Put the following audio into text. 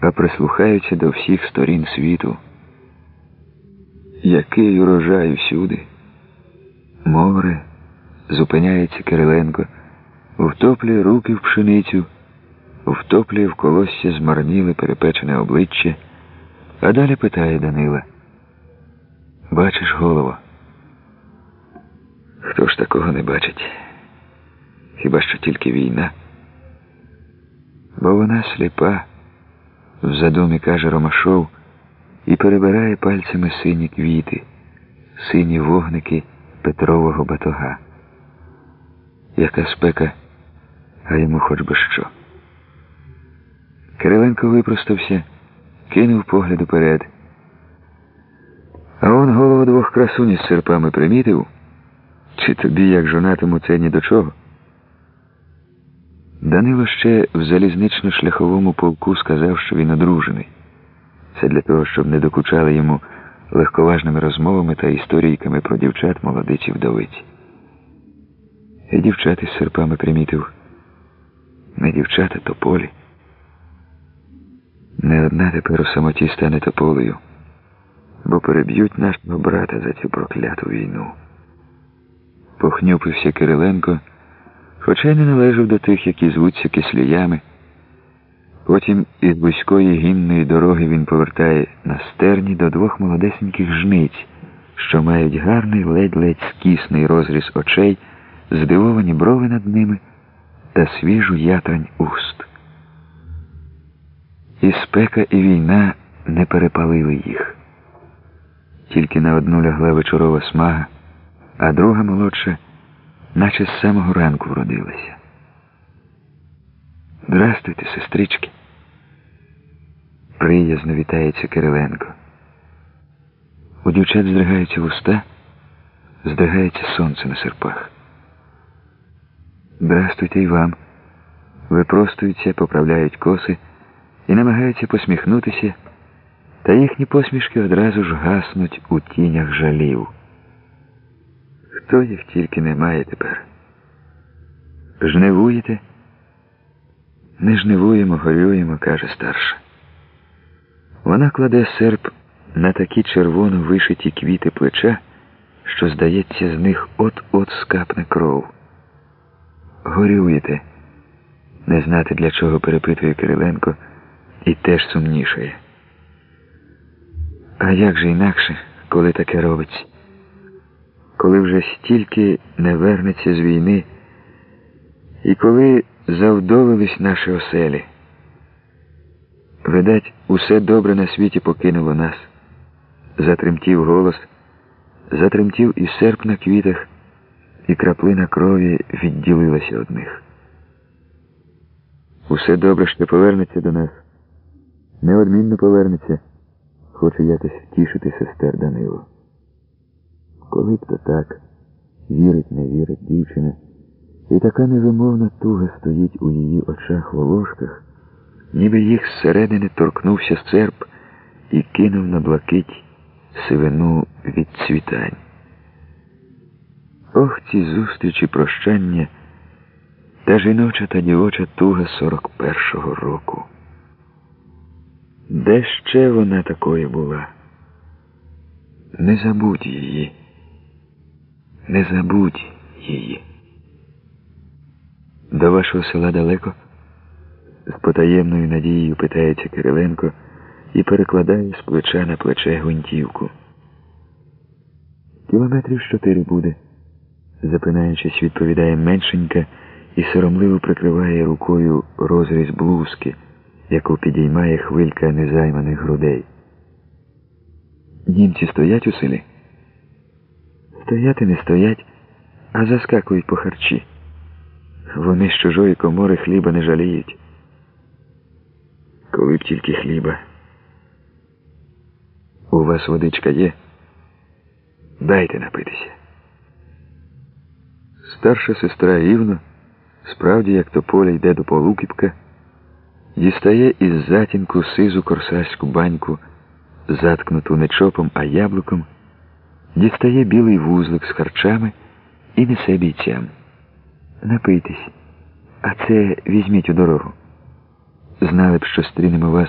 а прислухаються до всіх сторін світу. Який урожай всюди? Море, зупиняється Кириленко, втоплює руки в пшеницю, втоплює в колосся змарніле перепечене обличчя, а далі питає Данила. Бачиш голову? Хто ж такого не бачить? Хіба що тільки війна? Бо вона сліпа, в задумі каже Ромашов, і перебирає пальцями сині квіти, сині вогники Петрового батога. Яка спека, а йому хоч би що. Кириленко випростався, кинув погляд уперед. А он голову двох красунь із серпами примітив. Чи тобі, як жонатиму, це ні до чого? Данило ще в залізнично-шляховому полку сказав, що він одружений. Це для того, щоб не докучали йому легковажними розмовами та історійками про дівчат молодиці вдовиці. І дівчат із серпами примітив. Не дівчата, то полі. Не одна тепер у самоті стане тополею, бо переб'ють нашого брата за цю прокляту війну похнюпився Кириленко, хоча й не належав до тих, які звуться кисліями. Потім із вузької гінної дороги він повертає на стерні до двох молодесеньких жниць, що мають гарний ледь-ледь скісний розріз очей, здивовані брови над ними та свіжу ятрань уст. І спека, і війна не перепалили їх. Тільки на одну лягла вечорова смага а друга молодша, наче з самого ранку вродилася. Здрастуйте, сестрички. Приязно вітається Кириленко. У дівчат здригаються вуста, здригається сонце на серпах. Здрастуйте й вам. Випростуються, поправляють коси і намагаються посміхнутися, та їхні посмішки одразу ж гаснуть у тінях жалів. Хто їх тільки немає тепер? Жнивуєте? Не жнивуємо, горюємо, каже старша. Вона кладе серп на такі червоно вишиті квіти плеча, що, здається, з них от-от скапне кров. Горюєте, не знати, для чого перепитує Кириленко, і теж сумнішає. А як же інакше, коли таке робиться? Коли вже стільки не вернеться з війни, і коли завдовились наші оселі. Видать, усе добре на світі покинуло нас. Затремтів голос, затремтів і серп на квітах, і краплина крові відділилася од них. Усе добре, що повернеться до нас. Неодмінно повернеться, хочу якось втішити сестер Данило. Коли б то так, вірить, не вірить дівчина, і така невимовна туга стоїть у її очах волошках, ніби їх зсередини торкнувся серп і кинув на блакить сивину від цвітань. Ох, ці зустрічі прощання та жіноча та дівоча туга сорок першого року. Де ще вона такою була? Не забудь її. Не забудь її. До вашого села далеко? З потаємною надією питається Кириленко і перекладає з плеча на плече гвинтівку. Кілометрів чотири буде, запинаючись, відповідає меншенька і соромливо прикриває рукою розріз блузки, яку підіймає хвилька незайманих грудей. Німці стоять у селі? Стояти не стоять, а заскакують по харчі. Вони з чужої комори хліба не жаліють. Коли б тільки хліба. У вас водичка є? Дайте напитися. Старша сестра Івна, справді, як то поле йде до полукіпка, дістає із затінку сизу корсарську баньку, заткнуту не чопом, а яблуком дістає білий вузлик з харчами і несе бійцям. Напийтесь, а це візьміть у дорогу. Знали б, що стрінемо вас.